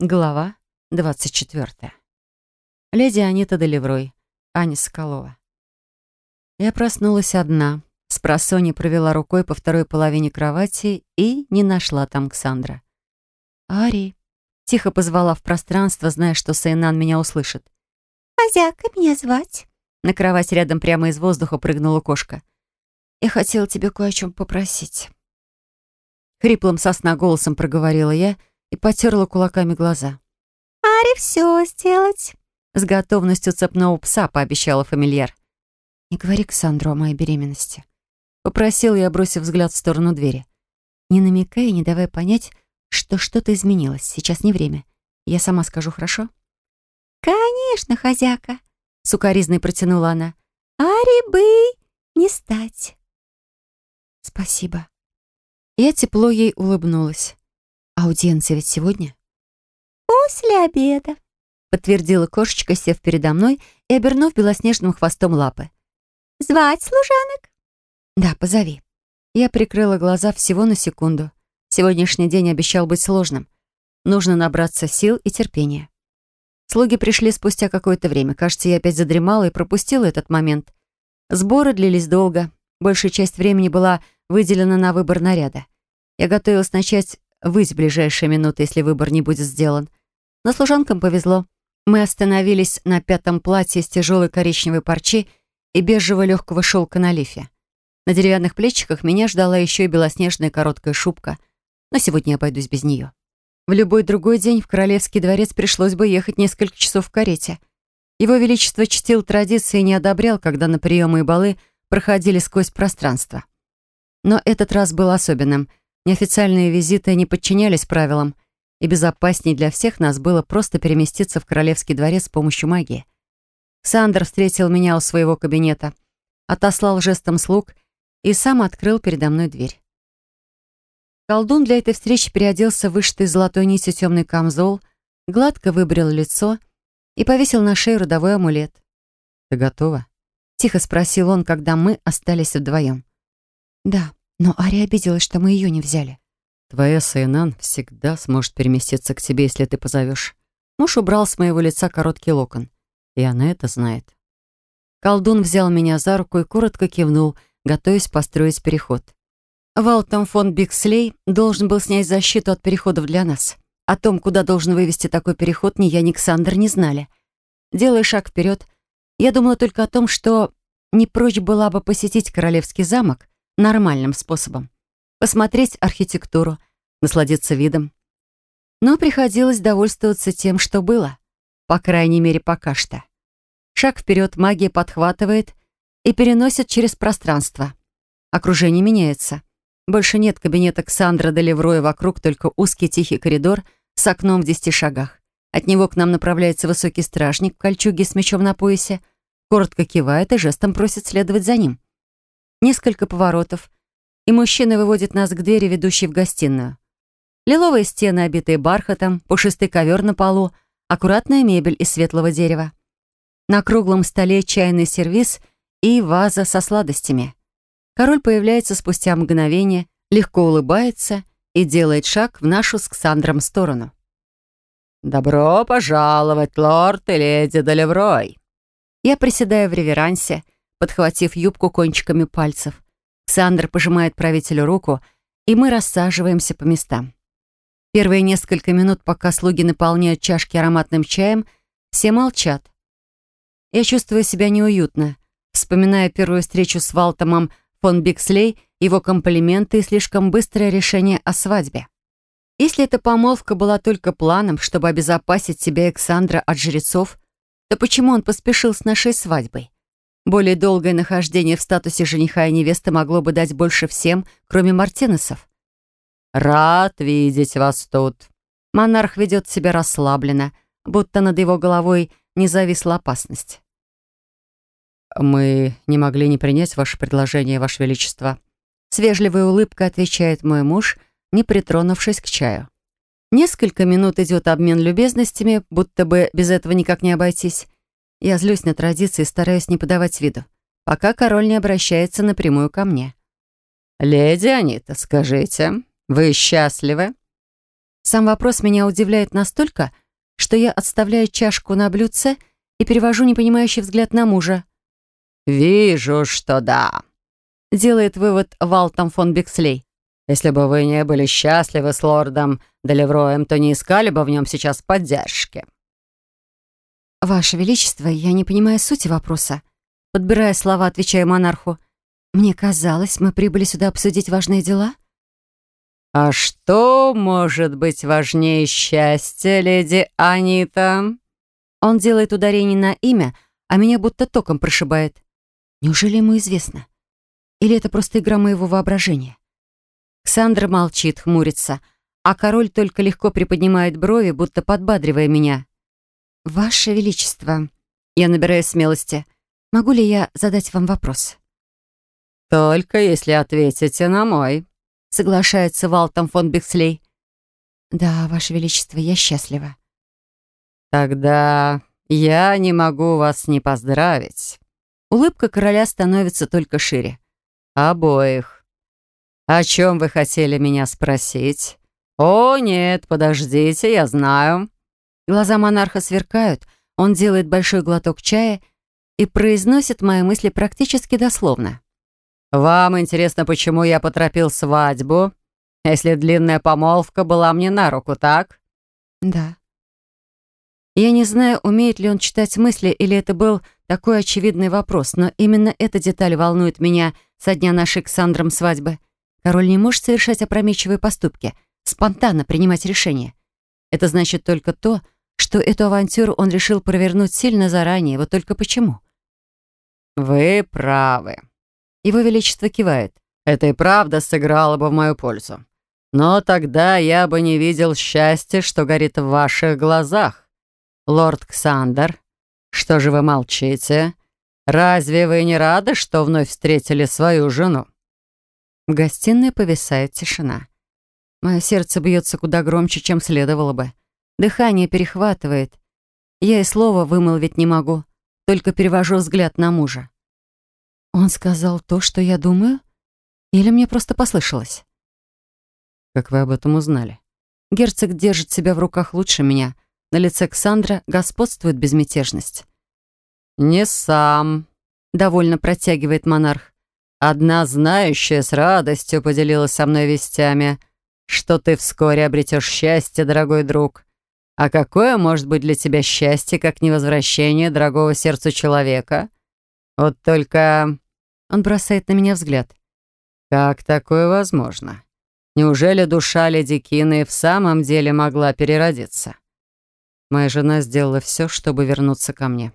Глава 24. Леди Анита Долеврой, Аня Соколова. Я проснулась одна, с просони провела рукой по второй половине кровати и не нашла там Ксандра. «Ари!» — тихо позвала в пространство, зная, что Сейнан меня услышит. «Хозяйка, меня звать?» На кровать рядом прямо из воздуха прыгнула кошка. «Я хотела тебе кое о чем попросить». Хриплым сосна голосом проговорила я — и потерла кулаками глаза. «Аре все сделать!» С готовностью цепного пса пообещала фамильяр. «Не говори Ксандру о моей беременности», — попросил я, бросив взгляд в сторону двери. Не намекая и не давая понять, что что-то изменилось. Сейчас не время. Я сама скажу, хорошо? «Конечно, хозяка», — сукоризной протянула она. «Ари бы не стать». «Спасибо». Я тепло ей улыбнулась. Аудиенция ведь сегодня? После обеда, подтвердила кошечка, сев передо мной и обернув белоснежным хвостом лапы. Звать служанок? Да, позови. Я прикрыла глаза всего на секунду. Сегодняшний день обещал быть сложным. Нужно набраться сил и терпения. Слуги пришли спустя какое-то время. Кажется, я опять задремала и пропустила этот момент. Сборы длились долго. Большая часть времени была выделена на выбор наряда. Я готовилась начать высь в ближайшие минуты, если выбор не будет сделан. Но служанкам повезло. Мы остановились на пятом платье из тяжелой коричневой парчи и бежевого легкого шелка на лифе. На деревянных плечиках меня ждала еще и белоснежная короткая шубка, но сегодня я обойдусь без нее. В любой другой день в Королевский дворец пришлось бы ехать несколько часов в карете. Его Величество чтил традиции и не одобрял, когда на приемы и балы проходили сквозь пространство. Но этот раз был особенным — Неофициальные визиты не подчинялись правилам, и безопасней для всех нас было просто переместиться в королевский дворец с помощью магии. Сандер встретил меня у своего кабинета, отослал жестом слуг и сам открыл передо мной дверь. Колдун для этой встречи переоделся в вышитый золотой нитью темный камзол, гладко выбрил лицо и повесил на шею родовой амулет. «Ты готова?» — тихо спросил он, когда мы остались вдвоем. «Да», но Ария обиделась, что мы ее не взяли. Твоя Сайнан всегда сможет переместиться к тебе, если ты позовешь. Муж убрал с моего лица короткий локон. И она это знает. Колдун взял меня за руку и коротко кивнул, готовясь построить переход. Валтом фон Бикслей должен был снять защиту от переходов для нас. О том, куда должен вывести такой переход, ни я, ни Ксандр не знали. Делая шаг вперед, я думала только о том, что не прочь была бы посетить королевский замок, нормальным способом. Посмотреть архитектуру, насладиться видом. Но приходилось довольствоваться тем, что было. По крайней мере, пока что. Шаг вперед магия подхватывает и переносит через пространство. Окружение меняется. Больше нет кабинета Ксандра Делевроя вокруг, только узкий тихий коридор с окном в десяти шагах. От него к нам направляется высокий стражник в кольчуге с мечом на поясе, коротко кивает и жестом просит следовать за ним несколько поворотов, и мужчина выводит нас к двери, ведущей в гостиную. Лиловые стены, обитые бархатом, пушистый ковер на полу, аккуратная мебель из светлого дерева. На круглом столе чайный сервиз и ваза со сладостями. Король появляется спустя мгновение, легко улыбается и делает шаг в нашу с Ксандром сторону. «Добро пожаловать, лорд и леди Долеврой!» Я приседаю в реверансе — подхватив юбку кончиками пальцев. Ксандр пожимает правителю руку, и мы рассаживаемся по местам. Первые несколько минут, пока слуги наполняют чашки ароматным чаем, все молчат. Я чувствую себя неуютно, вспоминая первую встречу с Валтомом фон Бикслей, его комплименты и слишком быстрое решение о свадьбе. Если эта помолвка была только планом, чтобы обезопасить себя Александра от жрецов, то почему он поспешил с нашей свадьбой? Более долгое нахождение в статусе жениха и невесты могло бы дать больше всем, кроме Мартинесов. «Рад видеть вас тут». Монарх ведет себя расслабленно, будто над его головой не зависла опасность. «Мы не могли не принять ваше предложение, ваше величество». С улыбка отвечает мой муж, не притронувшись к чаю. Несколько минут идет обмен любезностями, будто бы без этого никак не обойтись. Я злюсь на традиции и стараюсь не подавать виду, пока король не обращается напрямую ко мне. «Леди Анита, скажите, вы счастливы?» Сам вопрос меня удивляет настолько, что я отставляю чашку на блюдце и перевожу непонимающий взгляд на мужа. «Вижу, что да», — делает вывод Валтом фон Бекслей. «Если бы вы не были счастливы с лордом Делевроем, то не искали бы в нем сейчас поддержки». «Ваше Величество, я не понимаю сути вопроса». Подбирая слова, отвечаю монарху. «Мне казалось, мы прибыли сюда обсудить важные дела». «А что может быть важнее счастья, леди Анита?» Он делает ударение на имя, а меня будто током прошибает. Неужели ему известно? Или это просто игра моего воображения? Ксандра молчит, хмурится, а король только легко приподнимает брови, будто подбадривая меня. «Ваше Величество, я набираю смелости. Могу ли я задать вам вопрос?» «Только если ответите на мой», — соглашается Валтом фон Бекслей. «Да, Ваше Величество, я счастлива». «Тогда я не могу вас не поздравить». Улыбка короля становится только шире. «Обоих. О чем вы хотели меня спросить?» «О, нет, подождите, я знаю. Глаза монарха сверкают, он делает большой глоток чая и произносит мои мысли практически дословно. «Вам интересно, почему я поторопил свадьбу, если длинная помолвка была мне на руку, так?» «Да». Я не знаю, умеет ли он читать мысли, или это был такой очевидный вопрос, но именно эта деталь волнует меня со дня нашей с Сандром свадьбы. Король не может совершать опрометчивые поступки, спонтанно принимать решения. Это значит только то, что что эту авантюру он решил провернуть сильно заранее, вот только почему? «Вы правы». Его Величество кивает. «Это и правда сыграло бы в мою пользу. Но тогда я бы не видел счастья, что горит в ваших глазах. Лорд Ксандер, что же вы молчите? Разве вы не рады, что вновь встретили свою жену?» В гостиной повисает тишина. Мое сердце бьется куда громче, чем следовало бы. Дыхание перехватывает. Я и слова вымолвить не могу, только перевожу взгляд на мужа. Он сказал то, что я думаю? Или мне просто послышалось? Как вы об этом узнали? Герцог держит себя в руках лучше меня. На лице Ксандра господствует безмятежность. «Не сам», — довольно протягивает монарх. «Одна знающая с радостью поделилась со мной вестями, что ты вскоре обретешь счастье, дорогой друг. А какое может быть для тебя счастье, как невозвращение дорогого сердцу человека? Вот только...» Он бросает на меня взгляд. «Как такое возможно? Неужели душа леди Кины в самом деле могла переродиться?» Моя жена сделала все, чтобы вернуться ко мне.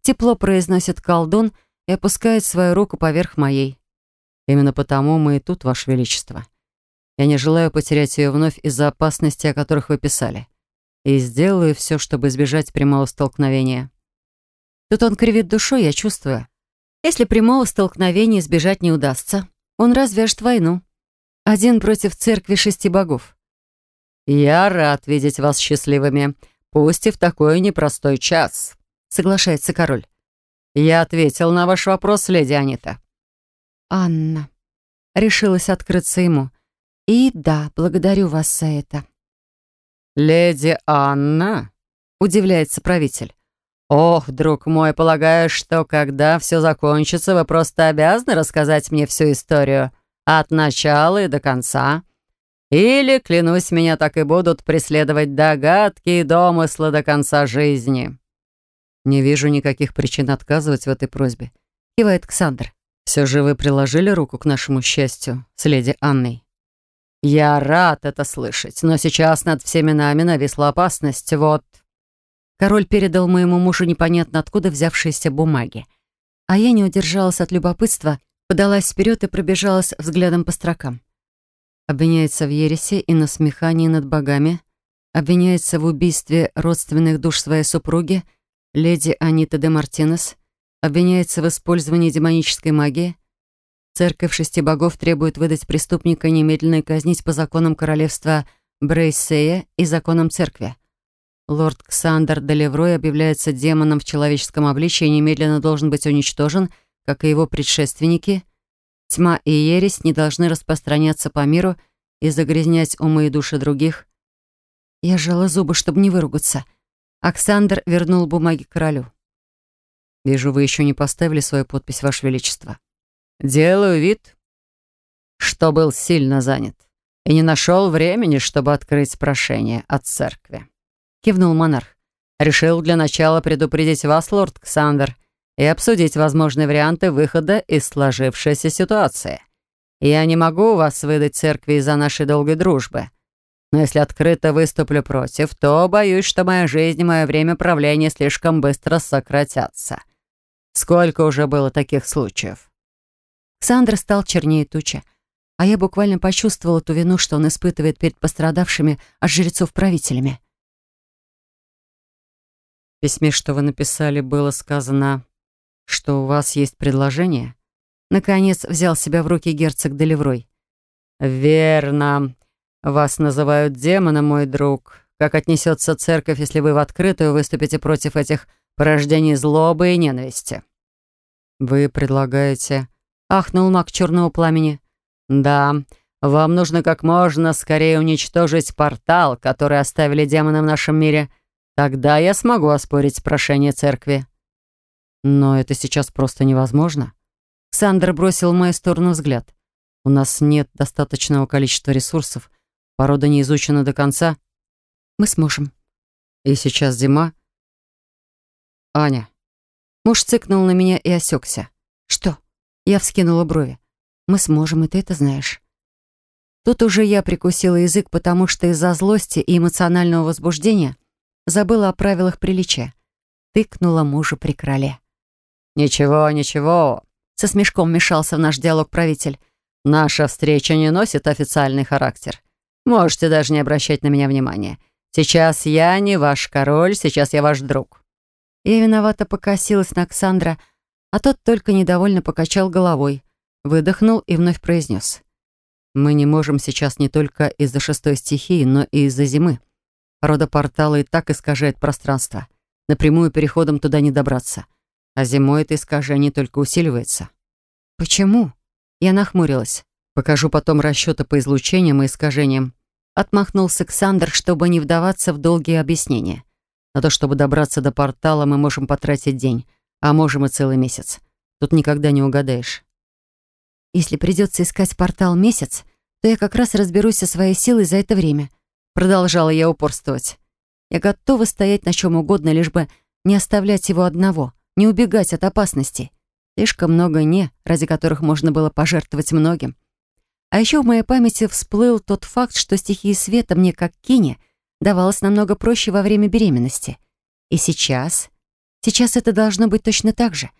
Тепло произносит колдун и опускает свою руку поверх моей. Именно потому мы и тут, Ваше Величество. Я не желаю потерять ее вновь из-за опасностей, о которых вы писали и сделаю все, чтобы избежать прямого столкновения. Тут он кривит душой, я чувствую. Если прямого столкновения избежать не удастся, он развяжет войну. Один против церкви шести богов. «Я рад видеть вас счастливыми, пусть и в такой непростой час», — соглашается король. «Я ответил на ваш вопрос, леди Анита». «Анна», — решилась открыться ему. «И да, благодарю вас за это». «Леди Анна?» — удивляется правитель. «Ох, друг мой, полагаю, что когда все закончится, вы просто обязаны рассказать мне всю историю от начала и до конца. Или, клянусь, меня так и будут преследовать догадки и домыслы до конца жизни». «Не вижу никаких причин отказывать в этой просьбе», — кивает Ксандр. «Все же вы приложили руку к нашему счастью с леди Анной». «Я рад это слышать, но сейчас над всеми нами нависла опасность, вот...» Король передал моему мужу непонятно откуда взявшиеся бумаги. А я не удержалась от любопытства, подалась вперед и пробежалась взглядом по строкам. Обвиняется в ересе и насмехании над богами, обвиняется в убийстве родственных душ своей супруги, леди Анита де Мартинес, обвиняется в использовании демонической магии, Церковь шести богов требует выдать преступника немедленно и казнить по законам королевства Брейсея и законам церкви. Лорд Ксандер Делеврой объявляется демоном в человеческом обличии и немедленно должен быть уничтожен, как и его предшественники. Тьма и ересь не должны распространяться по миру и загрязнять умы и души других. Я сжала зубы, чтобы не выругаться. Оксандр вернул бумаги королю. «Вижу, вы еще не поставили свою подпись, Ваше Величество», Делаю вид, что был сильно занят и не нашел времени, чтобы открыть прошение от церкви. Кивнул монарх. Решил для начала предупредить вас, лорд Ксандер, и обсудить возможные варианты выхода из сложившейся ситуации. Я не могу вас выдать церкви из-за нашей долгой дружбы, но если открыто выступлю против, то боюсь, что моя жизнь и мое время правления слишком быстро сократятся. Сколько уже было таких случаев? Ксандр стал чернее тучи, а я буквально почувствовала ту вину, что он испытывает перед пострадавшими от жрецов-правителями. В письме, что вы написали, было сказано, что у вас есть предложение. Наконец взял себя в руки герцог Делеврой. «Верно. Вас называют демоном, мой друг. Как отнесется церковь, если вы в открытую выступите против этих порождений злобы и ненависти?» «Вы предлагаете ахнул маг черного пламени. «Да, вам нужно как можно скорее уничтожить портал, который оставили демоны в нашем мире. Тогда я смогу оспорить прошение церкви». «Но это сейчас просто невозможно». Сандра бросил в мою сторону взгляд. «У нас нет достаточного количества ресурсов, порода не изучена до конца. Мы сможем». «И сейчас зима?» «Аня». Муж цыкнул на меня и осекся. «Что?» Я вскинула брови. «Мы сможем, и ты это знаешь». Тут уже я прикусила язык, потому что из-за злости и эмоционального возбуждения забыла о правилах приличия. Тыкнула мужу при кроле. «Ничего, ничего», — со смешком мешался в наш диалог правитель. «Наша встреча не носит официальный характер. Можете даже не обращать на меня внимания. Сейчас я не ваш король, сейчас я ваш друг». Я виновато покосилась на Ксандра, — а тот только недовольно покачал головой, выдохнул и вновь произнес. «Мы не можем сейчас не только из-за шестой стихии, но и из-за зимы. Рода портала и так искажает пространство. Напрямую переходом туда не добраться. А зимой это искажение только усиливается». «Почему?» Я нахмурилась. «Покажу потом расчеты по излучениям и искажениям». Отмахнулся Ксандр, чтобы не вдаваться в долгие объяснения. На то, чтобы добраться до портала, мы можем потратить день а можем и целый месяц. Тут никогда не угадаешь. Если придется искать портал месяц, то я как раз разберусь со своей силой за это время. Продолжала я упорствовать. Я готова стоять на чем угодно, лишь бы не оставлять его одного, не убегать от опасности. Слишком много «не», ради которых можно было пожертвовать многим. А еще в моей памяти всплыл тот факт, что стихии света мне, как кине, давалось намного проще во время беременности. И сейчас Сейчас это должно быть точно так же.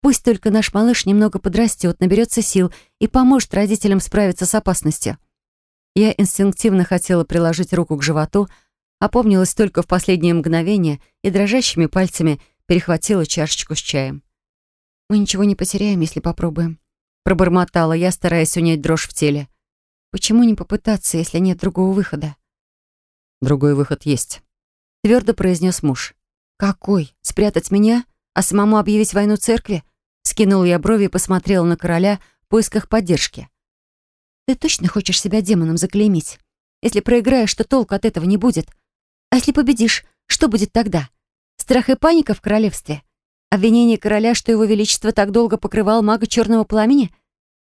Пусть только наш малыш немного подрастет, наберется сил и поможет родителям справиться с опасностью. Я инстинктивно хотела приложить руку к животу, опомнилась только в последнее мгновение и дрожащими пальцами перехватила чашечку с чаем. «Мы ничего не потеряем, если попробуем», — пробормотала я, стараясь унять дрожь в теле. «Почему не попытаться, если нет другого выхода?» «Другой выход есть», — твердо произнес муж. «Какой? Спрятать меня? А самому объявить войну церкви?» Скинул я брови и посмотрела на короля в поисках поддержки. «Ты точно хочешь себя демоном заклеймить? Если проиграешь, то толку от этого не будет. А если победишь, что будет тогда? Страх и паника в королевстве? Обвинение короля, что его величество так долго покрывал мага черного пламени?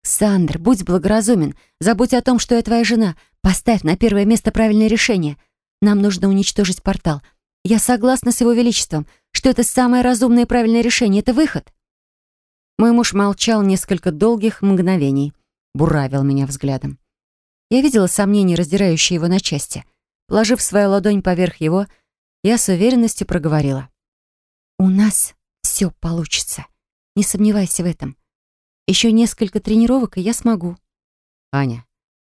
Сандр, будь благоразумен, забудь о том, что я твоя жена. Поставь на первое место правильное решение. Нам нужно уничтожить портал, я согласна с его величеством, что это самое разумное и правильное решение. Это выход. Мой муж молчал несколько долгих мгновений, буравил меня взглядом. Я видела сомнения, раздирающие его на части. Положив свою ладонь поверх его, я с уверенностью проговорила. «У нас все получится. Не сомневайся в этом. Еще несколько тренировок, и я смогу». «Аня,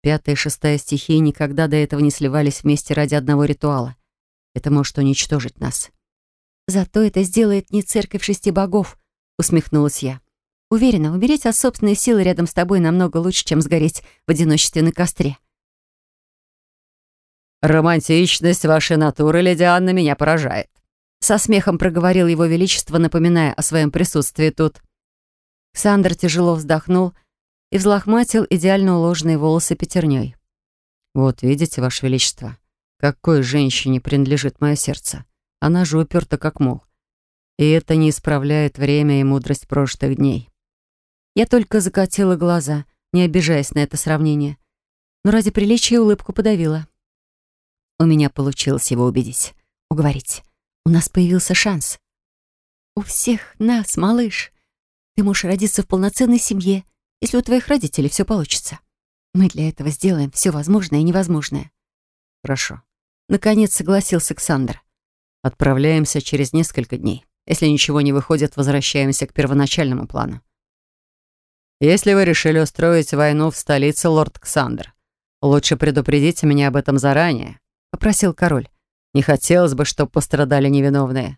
пятая и шестая стихии никогда до этого не сливались вместе ради одного ритуала. Это может уничтожить нас. Зато это сделает не церковь шести богов, усмехнулась я. Уверена, умереть от собственной силы рядом с тобой намного лучше, чем сгореть в одиночестве на костре. «Романтичность вашей натуры, леди Анна, меня поражает», — со смехом проговорил его величество, напоминая о своем присутствии тут. Сандр тяжело вздохнул и взлохматил идеально уложенные волосы пятерней. «Вот видите, ваше величество, какой женщине принадлежит мое сердце? Она же уперта как мол. И это не исправляет время и мудрость прошлых дней. Я только закатила глаза, не обижаясь на это сравнение. Но ради приличия улыбку подавила. У меня получилось его убедить, уговорить. У нас появился шанс. «У всех нас, малыш. Ты можешь родиться в полноценной семье, если у твоих родителей все получится. Мы для этого сделаем все возможное и невозможное». «Хорошо. Наконец согласился Александр. Отправляемся через несколько дней. Если ничего не выходит, возвращаемся к первоначальному плану. Если вы решили устроить войну в столице, лорд Александр, лучше предупредите меня об этом заранее, попросил король. Не хотелось бы, чтобы пострадали невиновные.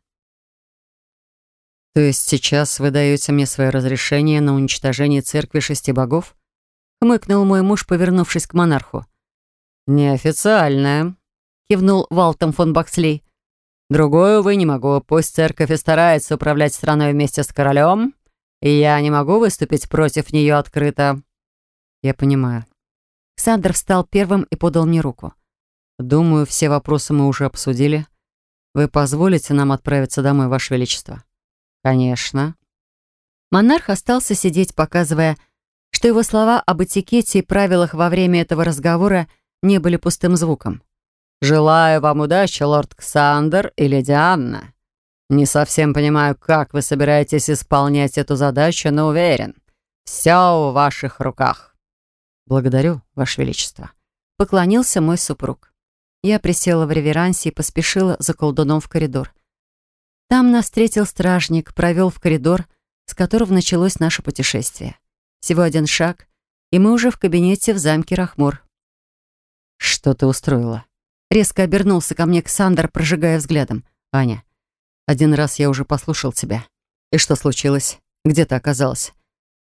То есть сейчас вы даете мне свое разрешение на уничтожение церкви шести богов? Хмыкнул мой муж, повернувшись к монарху. Неофициальное, кивнул Валтом фон Бакслей. «Другое, увы, не могу. Пусть церковь и старается управлять страной вместе с королем, и я не могу выступить против нее открыто». «Я понимаю». Александр встал первым и подал мне руку. «Думаю, все вопросы мы уже обсудили. Вы позволите нам отправиться домой, Ваше Величество?» «Конечно». Монарх остался сидеть, показывая, что его слова об этикете и правилах во время этого разговора не были пустым звуком. «Желаю вам удачи, лорд Ксандер и леди Анна. Не совсем понимаю, как вы собираетесь исполнять эту задачу, но уверен, все в ваших руках». «Благодарю, ваше величество», — поклонился мой супруг. Я присела в реверансе и поспешила за колдуном в коридор. Там нас встретил стражник, провел в коридор, с которого началось наше путешествие. Всего один шаг, и мы уже в кабинете в замке Рахмур. «Что ты устроила?» Резко обернулся ко мне Ксандр, прожигая взглядом. «Аня, один раз я уже послушал тебя. И что случилось? Где ты оказалась?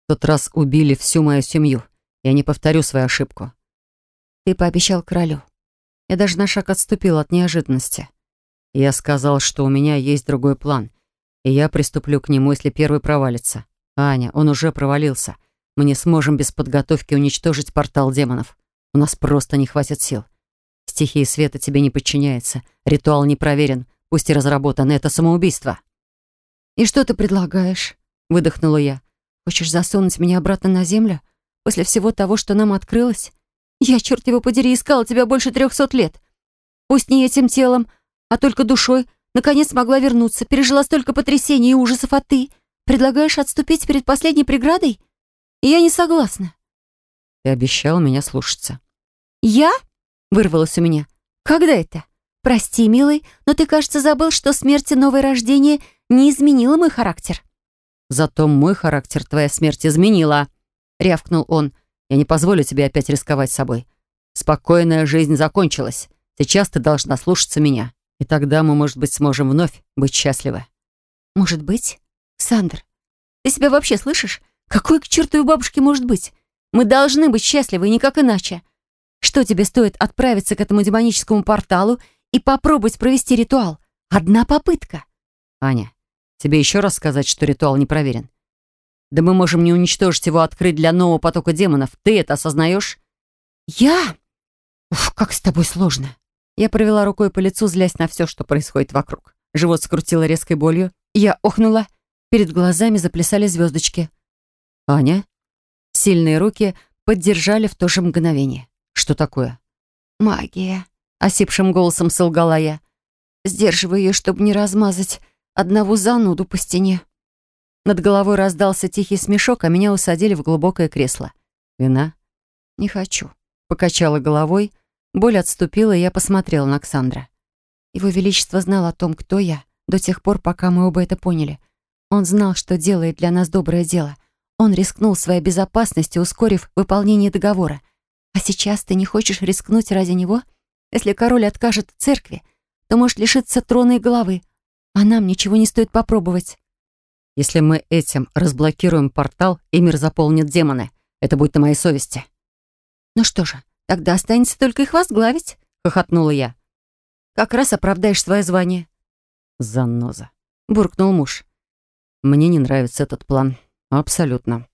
В тот раз убили всю мою семью. Я не повторю свою ошибку». «Ты пообещал королю». Я даже на шаг отступил от неожиданности. «Я сказал, что у меня есть другой план, и я приступлю к нему, если первый провалится. Аня, он уже провалился. Мы не сможем без подготовки уничтожить портал демонов. У нас просто не хватит сил». Стихия света тебе не подчиняется. Ритуал не проверен, пусть и разработан. Это самоубийство». «И что ты предлагаешь?» — выдохнула я. «Хочешь засунуть меня обратно на землю? После всего того, что нам открылось? Я, черт его подери, искала тебя больше трехсот лет. Пусть не этим телом, а только душой. Наконец смогла вернуться. Пережила столько потрясений и ужасов, а ты предлагаешь отступить перед последней преградой? И я не согласна». «Ты обещал меня слушаться». «Я?» Вырвалось у меня. «Когда это?» «Прости, милый, но ты, кажется, забыл, что смерть и новое рождение не изменило мой характер». «Зато мой характер твоя смерть изменила», — рявкнул он. «Я не позволю тебе опять рисковать собой. Спокойная жизнь закончилась. Сейчас ты должна слушаться меня. И тогда мы, может быть, сможем вновь быть счастливы». «Может быть? Сандр, ты себя вообще слышишь? Какой к чертовой бабушке может быть? Мы должны быть счастливы, никак иначе. Что тебе стоит отправиться к этому демоническому порталу и попробовать провести ритуал? Одна попытка. Аня, тебе еще раз сказать, что ритуал не проверен? Да мы можем не уничтожить его, а открыть для нового потока демонов. Ты это осознаешь? Я? Уф, как с тобой сложно. Я провела рукой по лицу, злясь на все, что происходит вокруг. Живот скрутило резкой болью. Я охнула. Перед глазами заплясали звездочки. Аня? Сильные руки поддержали в то же мгновение. «Что такое?» «Магия», — осипшим голосом солгала я. «Сдерживаю ее, чтобы не размазать одного зануду по стене». Над головой раздался тихий смешок, а меня усадили в глубокое кресло. «Вина?» «Не хочу», — покачала головой. Боль отступила, и я посмотрела на Оксандра. Его Величество знал о том, кто я, до тех пор, пока мы оба это поняли. Он знал, что делает для нас доброе дело. Он рискнул своей безопасностью, ускорив выполнение договора. А сейчас ты не хочешь рискнуть ради него? Если король откажет церкви, то может лишиться трона и головы, а нам ничего не стоит попробовать. Если мы этим разблокируем портал, и мир заполнит демоны. Это будет на моей совести. Ну что же, тогда останется только их возглавить, хохотнула я. Как раз оправдаешь свое звание. Заноза, буркнул муж. Мне не нравится этот план. Абсолютно.